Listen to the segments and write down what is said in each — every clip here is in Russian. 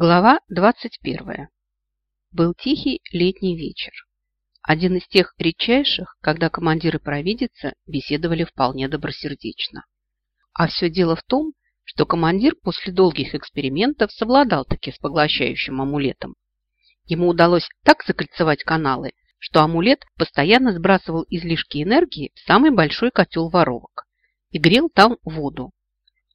Глава 21. Был тихий летний вечер. Один из тех редчайших, когда командиры провидицы беседовали вполне добросердечно. А все дело в том, что командир после долгих экспериментов совладал таки с поглощающим амулетом. Ему удалось так закольцевать каналы, что амулет постоянно сбрасывал излишки энергии в самый большой котел воровок и грел там воду.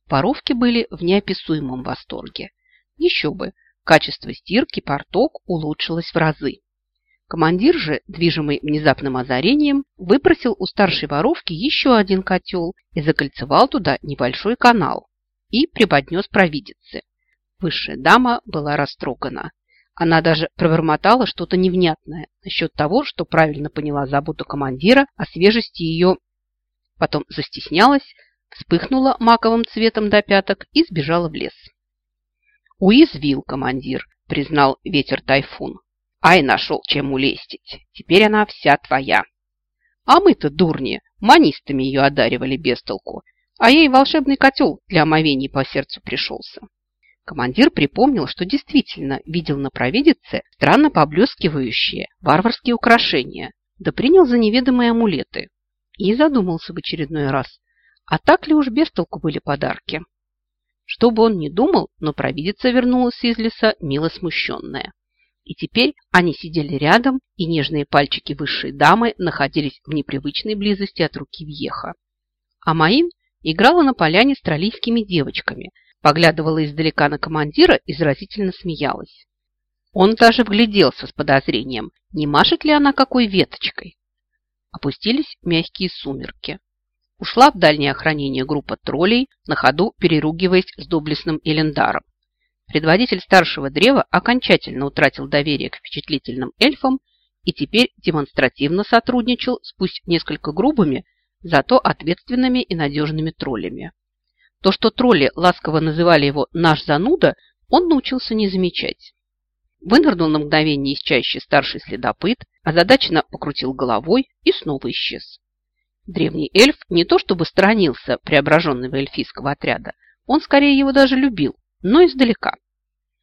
Воровки были в неописуемом восторге – еще бы, качество стирки порток улучшилось в разы. Командир же, движимый внезапным озарением, выпросил у старшей воровки еще один котел и закольцевал туда небольшой канал и преподнес провидице. Высшая дама была растрогана. Она даже пробормотала что-то невнятное насчет того, что правильно поняла заботу командира о свежести ее. Потом застеснялась, вспыхнула маковым цветом до пяток и сбежала в лес. Уязвил командир, признал ветер тайфун. Ай, нашел чем улестить. Теперь она вся твоя. А мы-то, дурни, манистами ее одаривали без толку, а ей волшебный котел для омовений по сердцу пришелся. Командир припомнил, что действительно видел на провидице странно поблескивающие варварские украшения, да принял за неведомые амулеты. И задумался в очередной раз, а так ли уж без толку были подарки? Что бы он ни думал, но провидица вернулась из леса мило смущенная. И теперь они сидели рядом, и нежные пальчики высшей дамы находились в непривычной близости от руки Вьеха. А Маин играла на поляне с троллийскими девочками, поглядывала издалека на командира и заразительно смеялась. Он даже вгляделся с подозрением, не машет ли она какой веточкой. Опустились мягкие сумерки. Ушла в дальнее охранение группа троллей, на ходу переругиваясь с доблестным Элендаром. Предводитель старшего древа окончательно утратил доверие к впечатлительным эльфам и теперь демонстративно сотрудничал с пусть несколько грубыми, зато ответственными и надежными троллями. То, что тролли ласково называли его «наш зануда», он научился не замечать. Вынырнул на мгновение из старший следопыт, озадаченно покрутил головой и снова исчез. Древний эльф не то чтобы сторонился преображенного эльфийского отряда, он скорее его даже любил, но издалека.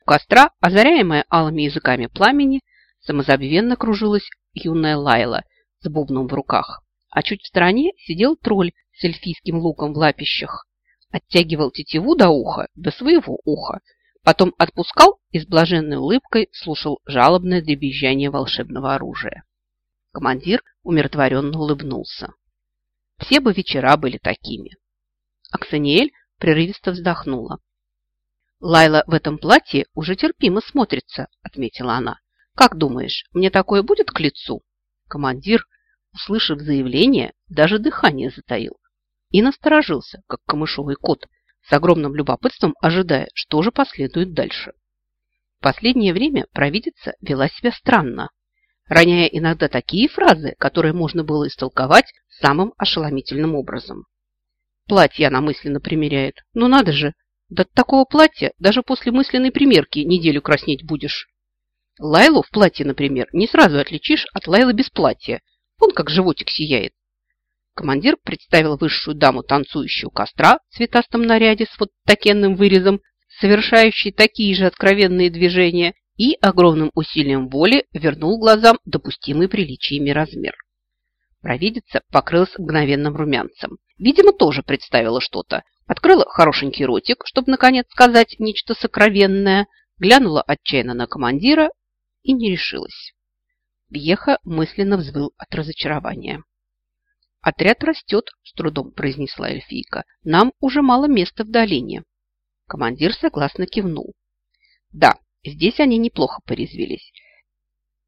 У костра, озаряемая алыми языками пламени, самозабвенно кружилась юная Лайла с бубном в руках, а чуть в стороне сидел тролль с эльфийским луком в лапищах, оттягивал тетиву до уха, до своего уха, потом отпускал и с блаженной улыбкой слушал жалобное дребезжание волшебного оружия. Командир умиротворенно улыбнулся. Все бы вечера были такими. Аксаниэль прерывисто вздохнула. «Лайла в этом платье уже терпимо смотрится», – отметила она. «Как думаешь, мне такое будет к лицу?» Командир, услышав заявление, даже дыхание затаил и насторожился, как камышовый кот, с огромным любопытством ожидая, что же последует дальше. В последнее время провидица вела себя странно роняя иногда такие фразы, которые можно было истолковать самым ошеломительным образом. Платье она мысленно примеряет. Ну надо же, да от такого платья даже после мысленной примерки неделю краснеть будешь. Лайлу в платье, например, не сразу отличишь от Лайлы без платья. Вон как животик сияет. Командир представил высшую даму, танцующую костра в цветастом наряде с вот такенным вырезом, совершающей такие же откровенные движения, и огромным усилием воли вернул глазам допустимый приличиями размер. Провидица покрылась мгновенным румянцем. Видимо, тоже представила что-то. Открыла хорошенький ротик, чтобы, наконец, сказать нечто сокровенное, глянула отчаянно на командира и не решилась. Бьеха мысленно взвыл от разочарования. «Отряд растет», – с трудом произнесла эльфийка. «Нам уже мало места в долине». Командир согласно кивнул. «Да, Здесь они неплохо порезвились.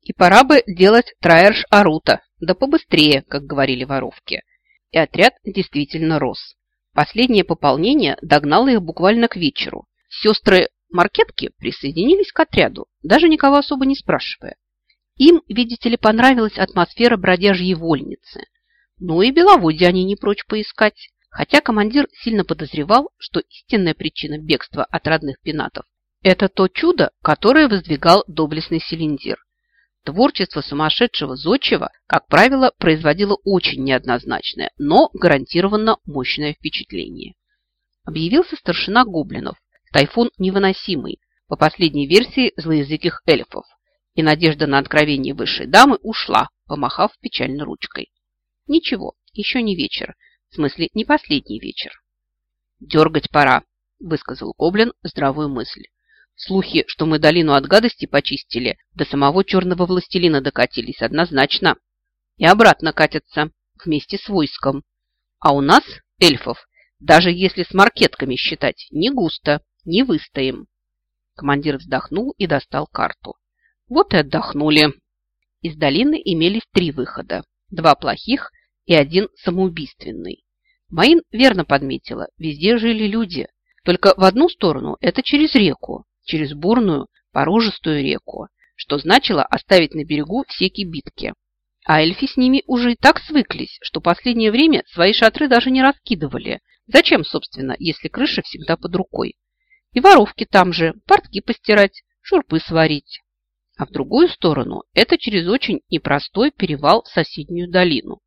И пора бы делать траерш Арута, да побыстрее, как говорили воровки. И отряд действительно рос. Последнее пополнение догнало их буквально к вечеру. Сестры Маркетки присоединились к отряду, даже никого особо не спрашивая. Им, видите ли, понравилась атмосфера бродяжьей вольницы. Ну и беловодье они не прочь поискать. Хотя командир сильно подозревал, что истинная причина бегства от родных пенатов это то чудо, которое воздвигал доблестный Селендир. Творчество сумасшедшего зодчего, как правило, производило очень неоднозначное, но гарантированно мощное впечатление. Объявился старшина гоблинов, тайфун невыносимый, по последней версии злоязыких эльфов, и надежда на откровение высшей дамы ушла, помахав печально ручкой. Ничего, еще не вечер, в смысле не последний вечер. «Дергать пора», – высказал Гоблин здравую мысль. Слухи, что мы долину от гадости почистили, до самого черного властелина докатились однозначно. И обратно катятся, вместе с войском. А у нас, эльфов, даже если с маркетками считать, не густо, не выстоим. Командир вздохнул и достал карту. Вот и отдохнули. Из долины имелись три выхода. Два плохих и один самоубийственный. Маин верно подметила, везде жили люди. Только в одну сторону это через реку, через бурную, порожистую реку, что значило оставить на берегу все кибитки. А эльфи с ними уже и так свыклись, что последнее время свои шатры даже не раскидывали. Зачем, собственно, если крыша всегда под рукой? И воровки там же, портки постирать, шурпы сварить. А в другую сторону это через очень непростой перевал в соседнюю долину,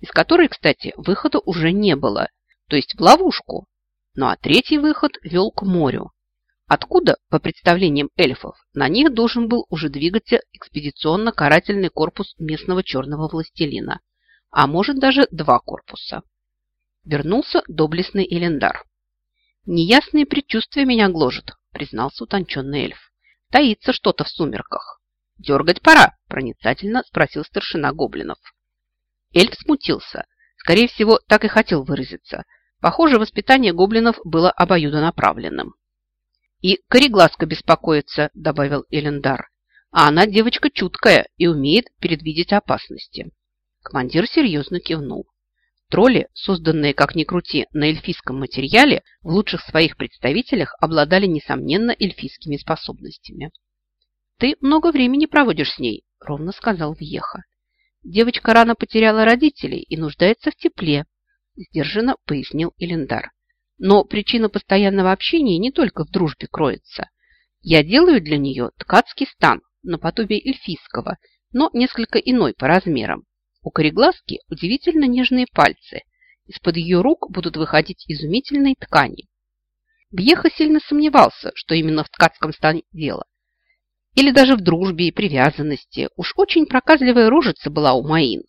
из которой, кстати, выхода уже не было, то есть в ловушку. Ну а третий выход вел к морю, откуда, по представлениям эльфов, на них должен был уже двигаться экспедиционно-карательный корпус местного черного властелина, а может даже два корпуса. Вернулся доблестный Элендар. «Неясные предчувствия меня гложат», – признался утонченный эльф. «Таится что-то в сумерках». «Дергать пора», – проницательно спросил старшина гоблинов. Эльф смутился. Скорее всего, так и хотел выразиться. Похоже, воспитание гоблинов было обоюдонаправленным. «И кореглазка беспокоится», – добавил Элендар. «А она девочка чуткая и умеет предвидеть опасности». Командир серьезно кивнул. Тролли, созданные, как ни крути, на эльфийском материале, в лучших своих представителях обладали, несомненно, эльфийскими способностями. «Ты много времени проводишь с ней», – ровно сказал Вьеха. «Девочка рано потеряла родителей и нуждается в тепле», – сдержанно пояснил Элендар. Но причина постоянного общения не только в дружбе кроется. Я делаю для нее ткацкий стан, наподобие эльфийского, но несколько иной по размерам. У кореглазки удивительно нежные пальцы. Из-под ее рук будут выходить изумительные ткани. Бьеха сильно сомневался, что именно в ткацком стане дело. Или даже в дружбе и привязанности. Уж очень проказливая рожица была у Маин.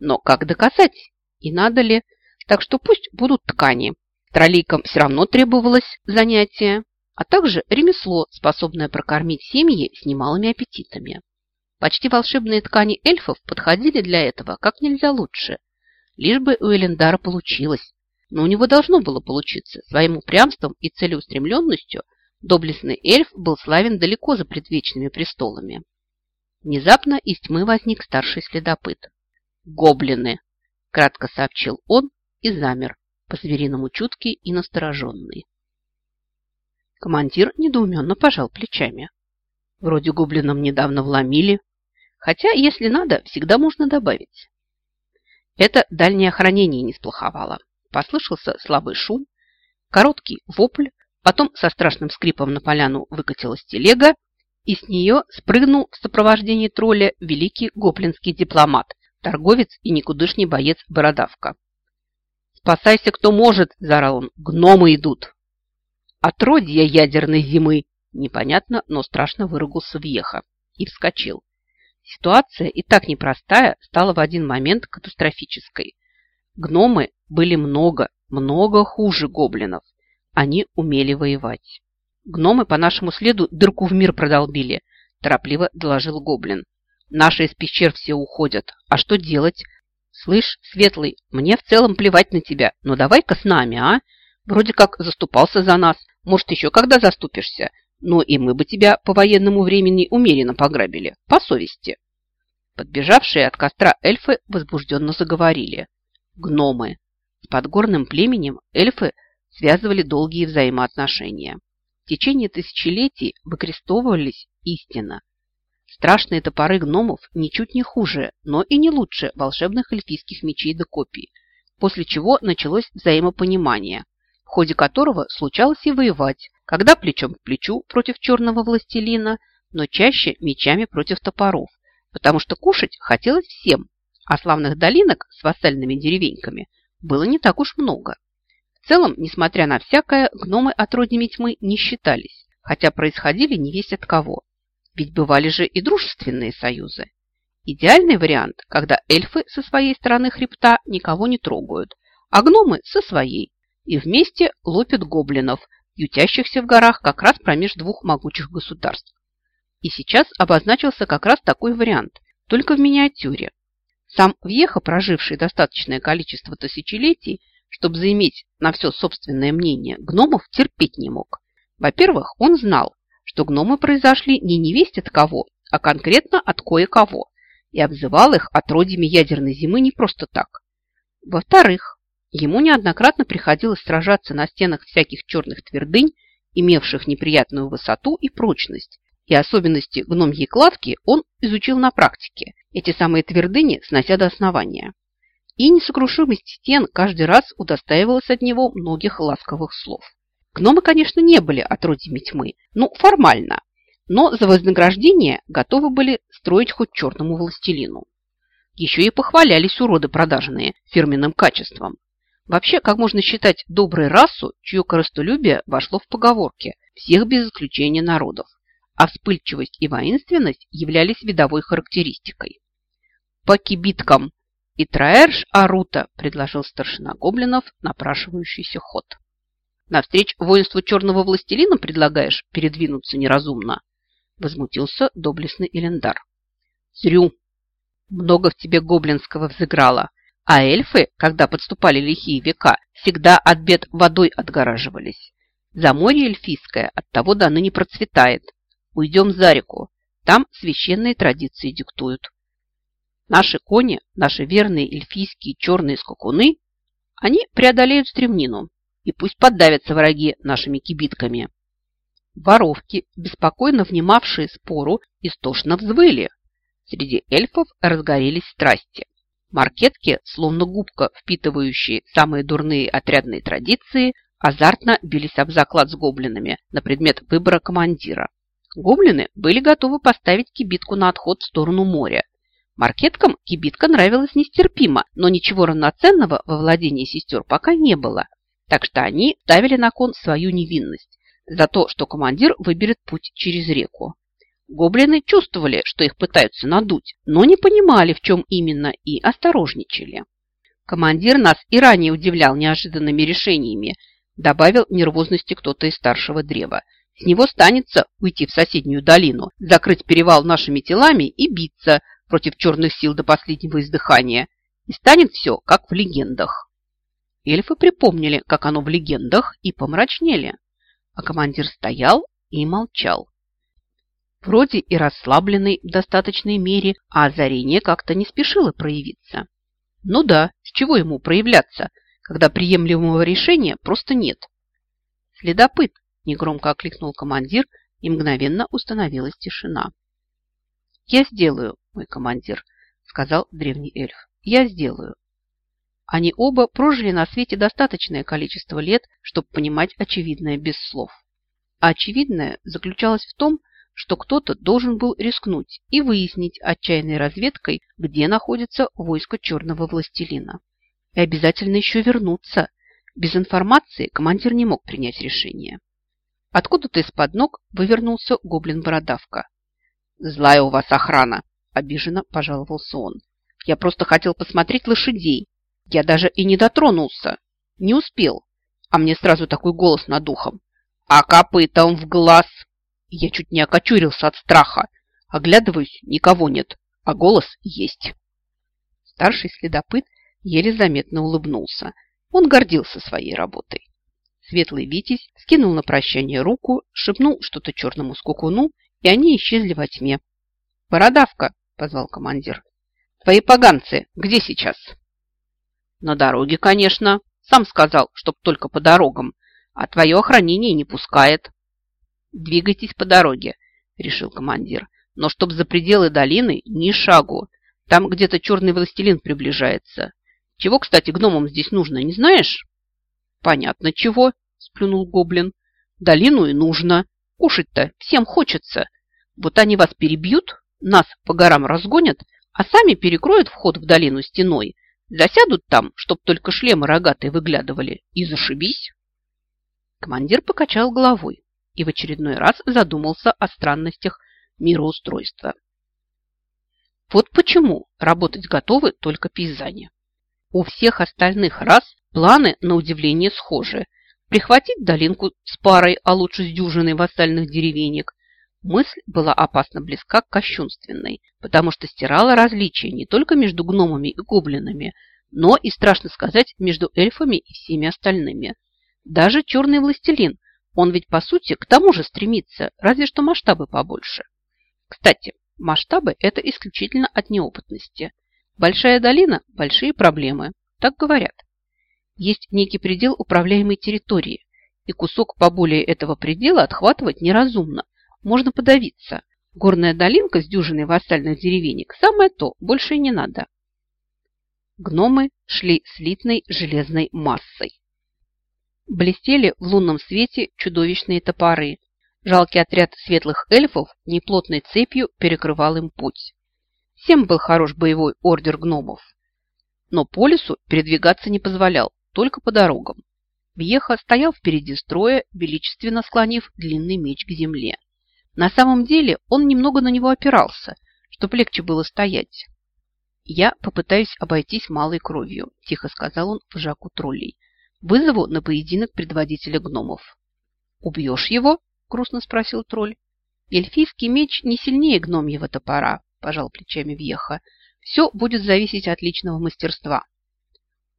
Но как доказать? И надо ли? Так что пусть будут ткани. Троллейкам все равно требовалось занятие, а также ремесло, способное прокормить семьи с немалыми аппетитами. Почти волшебные ткани эльфов подходили для этого как нельзя лучше. Лишь бы у Элендара получилось. Но у него должно было получиться. Своим упрямством и целеустремленностью доблестный эльф был славен далеко за предвечными престолами. Внезапно из тьмы возник старший следопыт. «Гоблины!» – кратко сообщил он и замер, по-звериному чуткий и настороженный. Командир недоуменно пожал плечами. Вроде гоблинам недавно вломили, хотя, если надо, всегда можно добавить. Это дальнее охранение не сплоховало. Послышался слабый шум, короткий вопль, потом со страшным скрипом на поляну выкатилась телега, и с нее спрыгнул в сопровождении тролля великий гоблинский дипломат, торговец и никудышний боец Бородавка. «Спасайся, кто может!» – заорал он. «Гномы идут!» «Отродья ядерной зимы!» Непонятно, но страшно выругался Вьеха и вскочил. Ситуация, и так непростая, стала в один момент катастрофической. Гномы были много, много хуже гоблинов. Они умели воевать. Гномы по нашему следу дырку в мир продолбили, торопливо доложил гоблин. Наши из пещер все уходят. А что делать? «Слышь, Светлый, мне в целом плевать на тебя, но давай-ка с нами, а? Вроде как заступался за нас. Может, еще когда заступишься? Ну и мы бы тебя по военному времени умеренно пограбили, по совести». Подбежавшие от костра эльфы возбужденно заговорили. Гномы. С подгорным племенем эльфы связывали долгие взаимоотношения. В течение тысячелетий выкрестовывались истинно, Страшные топоры гномов ничуть не хуже, но и не лучше волшебных эльфийских мечей до копий, после чего началось взаимопонимание, в ходе которого случалось и воевать, когда плечом к плечу против черного властелина, но чаще мечами против топоров, потому что кушать хотелось всем, а славных долинок с вассальными деревеньками было не так уж много. В целом, несмотря на всякое, гномы отродьями тьмы не считались, хотя происходили не весь от кого. Ведь бывали же и дружественные союзы. Идеальный вариант, когда эльфы со своей стороны хребта никого не трогают, а гномы со своей, и вместе лопят гоблинов, ютящихся в горах как раз промеж двух могучих государств. И сейчас обозначился как раз такой вариант, только в миниатюре. Сам Вьеха, проживший достаточное количество тысячелетий, чтобы заиметь на все собственное мнение, гномов терпеть не мог. Во-первых, он знал, что гномы произошли не невесть от кого, а конкретно от кое-кого, и обзывал их отродьями ядерной зимы не просто так. Во-вторых, ему неоднократно приходилось сражаться на стенах всяких черных твердынь, имевших неприятную высоту и прочность, и особенности гномьей кладки он изучил на практике, эти самые твердыни снося до основания. И несокрушимость стен каждый раз удостаивалась от него многих ласковых слов. Гномы, конечно, не были отродьями тьмы, ну, формально, но за вознаграждение готовы были строить хоть черному властелину. Еще и похвалялись уроды продажные фирменным качеством. Вообще, как можно считать доброй расу, чье коростолюбие вошло в поговорки всех без исключения народов, а вспыльчивость и воинственность являлись видовой характеристикой. «По кибиткам!» и Траэрш Арута предложил старшина гоблинов напрашивающийся ход. Навстречу воинству черного властелина предлагаешь передвинуться неразумно? Возмутился доблестный Элендар. Зрю. Много в тебе гоблинского взыграло. А эльфы, когда подступали лихие века, всегда от бед водой отгораживались. За море эльфийское от того до ныне процветает. Уйдем за реку. Там священные традиции диктуют. Наши кони, наши верные эльфийские черные скакуны, они преодолеют стремнину, и пусть поддавятся враги нашими кибитками. Воровки, беспокойно внимавшие спору, истошно взвыли. Среди эльфов разгорелись страсти. Маркетки, словно губка, впитывающие самые дурные отрядные традиции, азартно бились об заклад с гоблинами на предмет выбора командира. Гоблины были готовы поставить кибитку на отход в сторону моря. Маркеткам кибитка нравилась нестерпимо, но ничего равноценного во владении сестер пока не было. Так что они ставили на кон свою невинность за то, что командир выберет путь через реку. Гоблины чувствовали, что их пытаются надуть, но не понимали, в чем именно, и осторожничали. Командир нас и ранее удивлял неожиданными решениями, добавил нервозности кто-то из старшего древа. С него станется уйти в соседнюю долину, закрыть перевал нашими телами и биться против черных сил до последнего издыхания. И станет все, как в легендах. Эльфы припомнили, как оно в легендах, и помрачнели. А командир стоял и молчал. Вроде и расслабленный в достаточной мере, а озарение как-то не спешило проявиться. Ну да, с чего ему проявляться, когда приемлемого решения просто нет? Следопыт, негромко окликнул командир, и мгновенно установилась тишина. «Я сделаю, мой командир», — сказал древний эльф. «Я сделаю. Они оба прожили на свете достаточное количество лет, чтобы понимать очевидное без слов. А очевидное заключалось в том, что кто-то должен был рискнуть и выяснить отчаянной разведкой, где находится войско черного властелина. И обязательно еще вернуться. Без информации командир не мог принять решение. Откуда-то из-под ног вывернулся гоблин-бородавка. «Злая у вас охрана!» – обиженно пожаловался он. «Я просто хотел посмотреть лошадей, я даже и не дотронулся. Не успел. А мне сразу такой голос над ухом. А копытом в глаз. Я чуть не окочурился от страха. Оглядываюсь, никого нет, а голос есть. Старший следопыт еле заметно улыбнулся. Он гордился своей работой. Светлый Витязь скинул на прощание руку, шепнул что-то черному скукуну, и они исчезли во тьме. «Бородавка!» – позвал командир. «Твои поганцы где сейчас?» На дороге, конечно. Сам сказал, чтоб только по дорогам. А твое охранение не пускает. Двигайтесь по дороге, решил командир. Но чтоб за пределы долины ни шагу. Там где-то черный властелин приближается. Чего, кстати, гномам здесь нужно, не знаешь? Понятно, чего, сплюнул гоблин. Долину и нужно. Кушать-то всем хочется. Вот они вас перебьют, нас по горам разгонят, а сами перекроют вход в долину стеной, Засядут там, чтоб только шлемы рогатые выглядывали, и зашибись. Командир покачал головой. и в очередной раз задумался о странностях мироустройства. Вот почему работать готовы только пейзане. У всех остальных рас планы, на удивление, схожи. Прихватить долинку с парой, а лучше с дюжиной вассальных деревенек. Мысль была опасно близка к кощунственной, потому что стирала различия не только между гномами и гоблинами, но и, страшно сказать, между эльфами и всеми остальными. Даже черный властелин, он ведь по сути к тому же стремится, разве что масштабы побольше. Кстати, масштабы – это исключительно от неопытности. Большая долина – большие проблемы, так говорят. Есть некий предел управляемой территории, и кусок поболее этого предела отхватывать неразумно, можно подавиться. Горная долинка с дюжиной вассальных деревенек – самое то, больше и не надо. Гномы шли слитной железной массой. Блестели в лунном свете чудовищные топоры. Жалкий отряд светлых эльфов неплотной цепью перекрывал им путь. Всем был хорош боевой ордер гномов. Но по лесу передвигаться не позволял, только по дорогам. Вьеха стоял впереди строя, величественно склонив длинный меч к земле. На самом деле он немного на него опирался, чтобы легче было стоять. «Я попытаюсь обойтись малой кровью», – тихо сказал он в Жаку троллей. Вызову на поединок предводителя гномов. «Убьешь его?» – грустно спросил тролль. «Эльфийский меч не сильнее гномьего топора», – пожал плечами Вьеха. «Все будет зависеть от личного мастерства».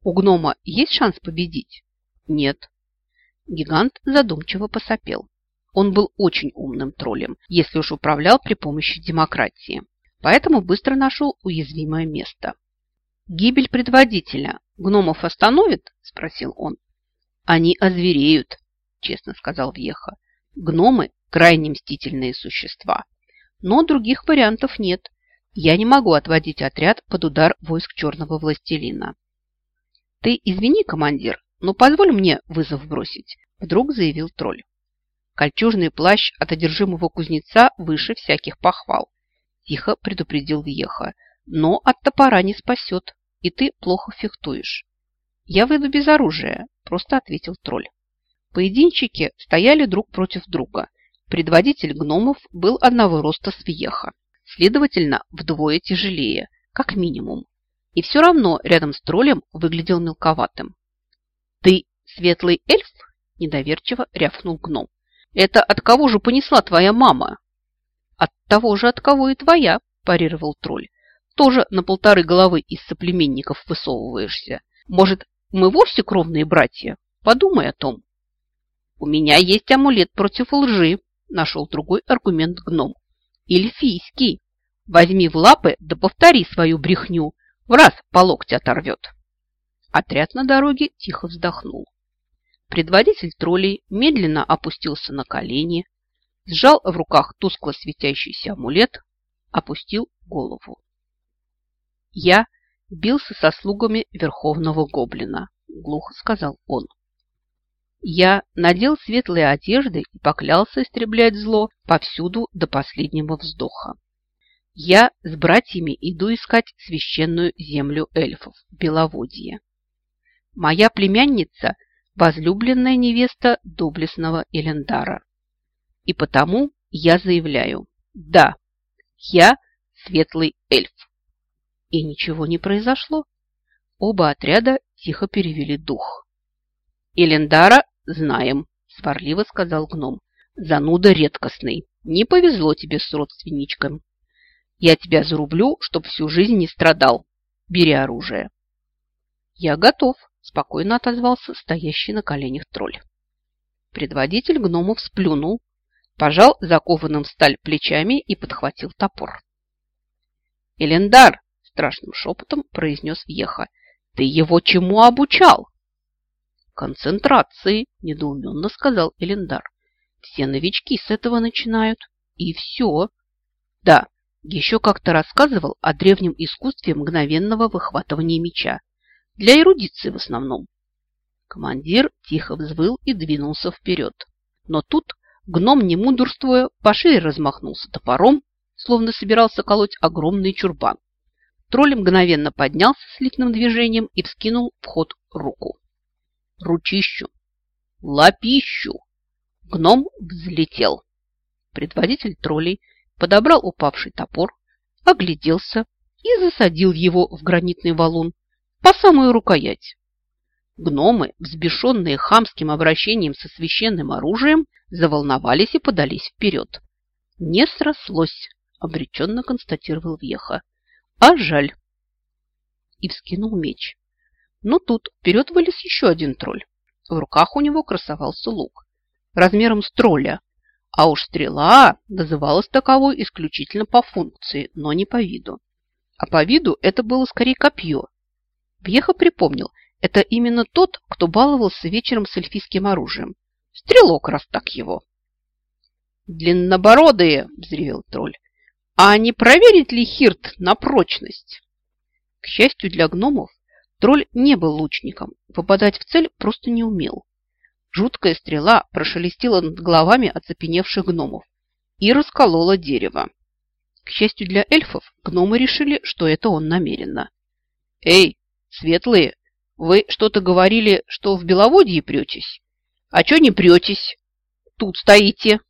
«У гнома есть шанс победить?» «Нет». Гигант задумчиво посопел. Он был очень умным троллем, если уж управлял при помощи демократии. Поэтому быстро нашел уязвимое место. Гибель предводителя гномов остановит? Спросил он. Они озвереют, честно сказал Вьеха. Гномы – крайне мстительные существа. Но других вариантов нет. Я не могу отводить отряд под удар войск черного властелина. Ты извини, командир, но позволь мне вызов бросить, вдруг заявил тролль. Кольчужный плащ от одержимого кузнеца выше всяких похвал. Тихо предупредил Вьеха. Но от топора не спасет, и ты плохо фехтуешь. Я выйду без оружия, просто ответил тролль. Поединчики стояли друг против друга. Предводитель гномов был одного роста с Вьеха, следовательно, вдвое тяжелее, как минимум. И все равно рядом с троллем выглядел мелковатым. «Ты светлый эльф?» – недоверчиво рявкнул гном. «Это от кого же понесла твоя мама?» «От того же, от кого и твоя», – парировал тролль. «Тоже на полторы головы из соплеменников высовываешься. Может, мы вовсе кровные братья? Подумай о том». «У меня есть амулет против лжи», – нашел другой аргумент гном. «Эльфийский. Возьми в лапы да повтори свою брехню. В раз по локте оторвет». Отряд на дороге тихо вздохнул. Предводитель троллей медленно опустился на колени, сжал в руках тускло светящийся амулет, опустил голову. «Я бился со слугами Верховного Гоблина», – глухо сказал он. «Я надел светлые одежды и поклялся истреблять зло повсюду до последнего вздоха. Я с братьями иду искать священную землю эльфов, Беловодье. Моя племянница – возлюбленная невеста доблестного Элендара. И потому я заявляю, да, я светлый эльф. И ничего не произошло. Оба отряда тихо перевели дух. Элендара знаем, сварливо сказал гном. Зануда редкостный. Не повезло тебе с родственничком. Я тебя зарублю, чтоб всю жизнь не страдал. Бери оружие. Я готов, спокойно отозвался стоящий на коленях тролль. Предводитель гномов сплюнул, пожал закованным в сталь плечами и подхватил топор. «Элендар!» – страшным шепотом произнес Вьеха. «Ты его чему обучал?» «Концентрации!» – недоуменно сказал Элендар. «Все новички с этого начинают. И все!» «Да, еще как-то рассказывал о древнем искусстве мгновенного выхватывания меча. Для эрудиции в основном». Командир тихо взвыл и двинулся вперед. Но тут Гном, не мудрствуя, пошире размахнулся топором, словно собирался колоть огромный чурбан. Тролль мгновенно поднялся слитным движением и вскинул в ход руку. Ручищу! Лапищу! Гном взлетел. Предводитель троллей подобрал упавший топор, огляделся и засадил его в гранитный валун по самую рукоять. Гномы, взбешенные хамским обращением со священным оружием, заволновались и подались вперед. «Не срослось», — обреченно констатировал Веха. «А жаль». И вскинул меч. Но тут вперед вылез еще один тролль. В руках у него красовался лук, размером с тролля, а уж стрела называлась таковой исключительно по функции, но не по виду. А по виду это было скорее копье. Вьеха припомнил, это именно тот, кто баловался вечером с эльфийским оружием. Стрелок, раз так его. «Длиннобородые!» – взревел тролль. «А не проверить ли Хирт на прочность?» К счастью для гномов, тролль не был лучником, попадать в цель просто не умел. Жуткая стрела прошелестела над головами оцепеневших гномов и расколола дерево. К счастью для эльфов, гномы решили, что это он намеренно. «Эй, светлые, вы что-то говорили, что в Беловодье претесь? А что не претесь? Тут стоите!»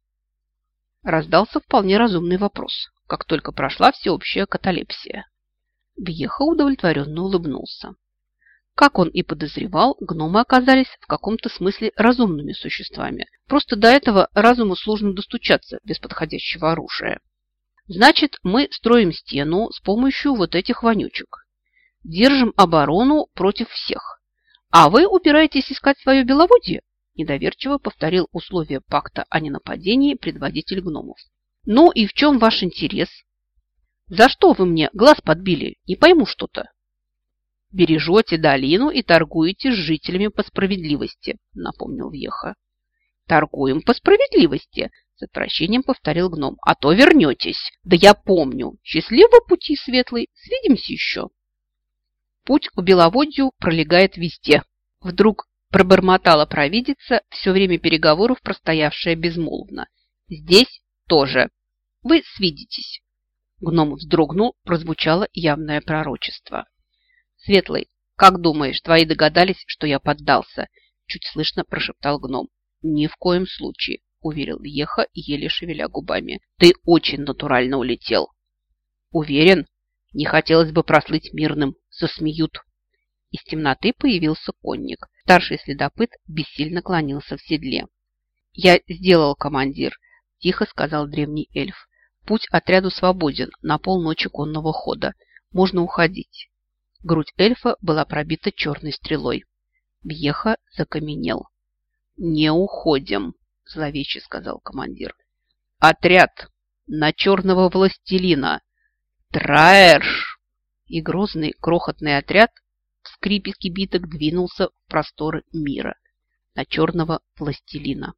Раздался вполне разумный вопрос, как только прошла всеобщая каталепсия. Бьеха удовлетворенно улыбнулся. Как он и подозревал, гномы оказались в каком-то смысле разумными существами. Просто до этого разуму сложно достучаться без подходящего оружия. Значит, мы строим стену с помощью вот этих вонючек. Держим оборону против всех. А вы упираетесь искать свое беловодье? Недоверчиво повторил условия пакта о ненападении предводитель гномов. Ну и в чем ваш интерес? За что вы мне глаз подбили? Не пойму что-то. «Бережете долину и торгуете с жителями по справедливости», — напомнил Веха. «Торгуем по справедливости», — с отвращением повторил гном. «А то вернетесь. Да я помню. Счастливого пути, светлый. Свидимся еще». Путь к Беловодью пролегает везде. Вдруг пробормотала провидица, все время переговоров простоявшая безмолвно. «Здесь тоже. Вы свидитесь». Гном вздрогнул, прозвучало явное пророчество. «Светлый, как думаешь, твои догадались, что я поддался?» Чуть слышно прошептал гном. «Ни в коем случае», — уверил Еха, еле шевеля губами. «Ты очень натурально улетел». «Уверен? Не хотелось бы прослыть мирным. Засмеют». Из темноты появился конник. Старший следопыт бессильно клонился в седле. «Я сделал, командир», – тихо сказал древний эльф. «Путь отряду свободен на полночи конного хода. Можно уходить». Грудь эльфа была пробита черной стрелой. Бьеха закаменел. «Не уходим», – зловеще сказал командир. «Отряд на черного властелина! Траэрш!» И грозный крохотный отряд в скрипе кибиток двинулся в просторы мира на черного властелина.